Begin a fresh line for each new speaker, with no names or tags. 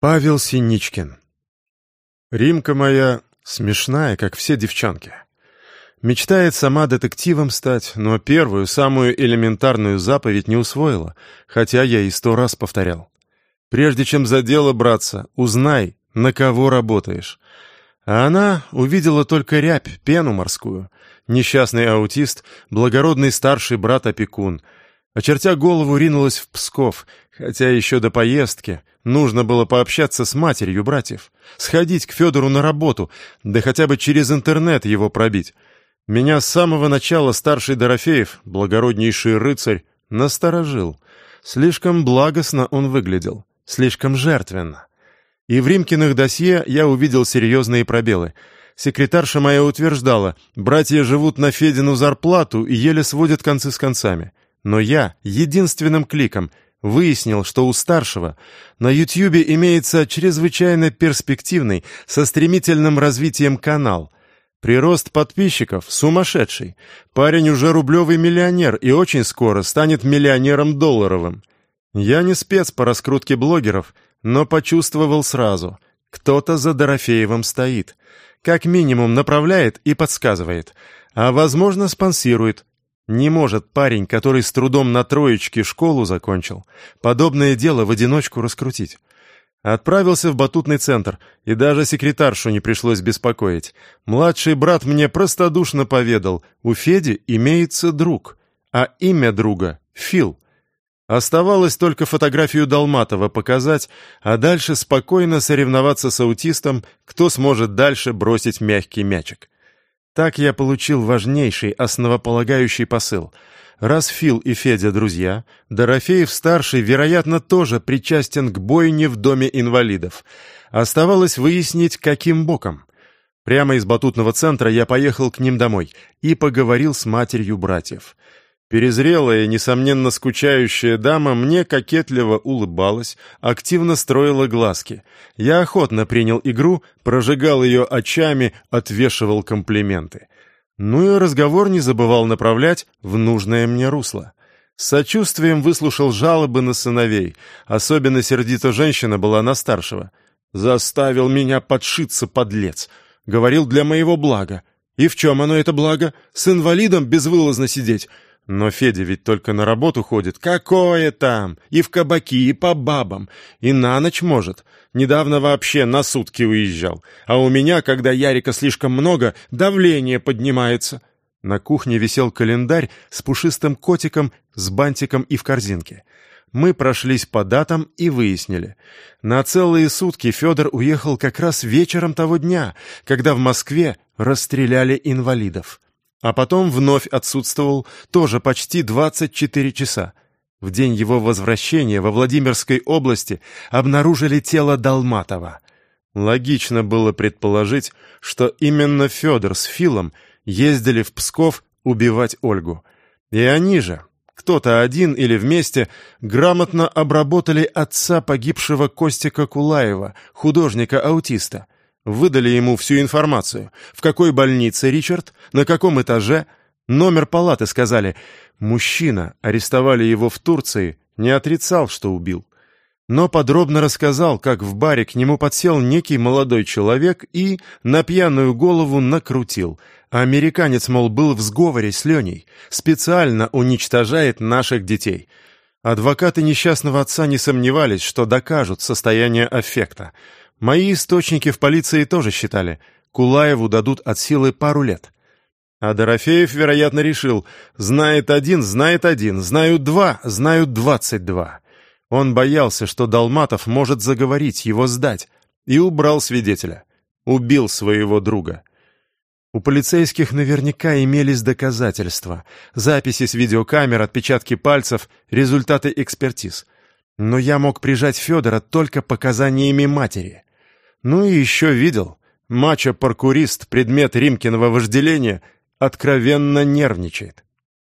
Павел Синичкин. Римка моя смешная, как все девчонки. Мечтает сама детективом стать, но первую, самую элементарную заповедь не усвоила, хотя я и сто раз повторял. Прежде чем за дело браться, узнай, на кого работаешь. А она увидела только рябь, пену морскую. Несчастный аутист, благородный старший брат-опекун. Очертя голову, ринулась в Псков, хотя еще до поездки нужно было пообщаться с матерью братьев, сходить к Федору на работу, да хотя бы через интернет его пробить. Меня с самого начала старший Дорофеев, благороднейший рыцарь, насторожил. Слишком благостно он выглядел, слишком жертвенно. И в Римкиных досье я увидел серьезные пробелы. Секретарша моя утверждала, братья живут на Федину зарплату и еле сводят концы с концами. Но я единственным кликом выяснил, что у старшего на Ютьюбе имеется чрезвычайно перспективный, со стремительным развитием канал — Прирост подписчиков сумасшедший. Парень уже рублевый миллионер и очень скоро станет миллионером долларовым. Я не спец по раскрутке блогеров, но почувствовал сразу. Кто-то за Дорофеевым стоит. Как минимум направляет и подсказывает. А, возможно, спонсирует. Не может парень, который с трудом на троечке школу закончил, подобное дело в одиночку раскрутить. Отправился в батутный центр, и даже секретаршу не пришлось беспокоить. Младший брат мне простодушно поведал, у Феди имеется друг, а имя друга — Фил. Оставалось только фотографию Долматова показать, а дальше спокойно соревноваться с аутистом, кто сможет дальше бросить мягкий мячик. Так я получил важнейший, основополагающий посыл — Раз Фил и Федя друзья, Дорофеев-старший, вероятно, тоже причастен к бойне в доме инвалидов. Оставалось выяснить, каким боком. Прямо из батутного центра я поехал к ним домой и поговорил с матерью братьев. Перезрелая, несомненно скучающая дама мне кокетливо улыбалась, активно строила глазки. Я охотно принял игру, прожигал ее очами, отвешивал комплименты. Ну и разговор не забывал направлять в нужное мне русло. С сочувствием выслушал жалобы на сыновей. Особенно сердита женщина была на старшего. «Заставил меня подшиться, подлец!» Говорил для моего блага. И в чем оно, это благо? С инвалидом безвылазно сидеть. Но Федя ведь только на работу ходит. Какое там? И в кабаки, и по бабам. И на ночь может. Недавно вообще на сутки уезжал. А у меня, когда Ярика слишком много, давление поднимается. На кухне висел календарь с пушистым котиком, с бантиком и в корзинке. Мы прошлись по датам и выяснили. На целые сутки Федор уехал как раз вечером того дня, когда в Москве расстреляли инвалидов. А потом вновь отсутствовал тоже почти 24 часа. В день его возвращения во Владимирской области обнаружили тело Долматова. Логично было предположить, что именно Федор с Филом ездили в Псков убивать Ольгу. И они же, кто-то один или вместе, грамотно обработали отца погибшего Костика Кулаева, художника-аутиста. Выдали ему всю информацию. В какой больнице Ричард, на каком этаже, номер палаты сказали, Мужчина, арестовали его в Турции, не отрицал, что убил. Но подробно рассказал, как в баре к нему подсел некий молодой человек и на пьяную голову накрутил. американец, мол, был в сговоре с Леней, специально уничтожает наших детей. Адвокаты несчастного отца не сомневались, что докажут состояние аффекта. Мои источники в полиции тоже считали, Кулаеву дадут от силы пару лет. А Дорофеев, вероятно, решил, знает один, знает один, знают два, знают двадцать два. Он боялся, что Долматов может заговорить, его сдать, и убрал свидетеля. Убил своего друга. У полицейских наверняка имелись доказательства, записи с видеокамер, отпечатки пальцев, результаты экспертиз. Но я мог прижать Федора только показаниями матери. Ну и еще видел. Мачо-паркурист, предмет Римкиного вожделения — откровенно нервничает.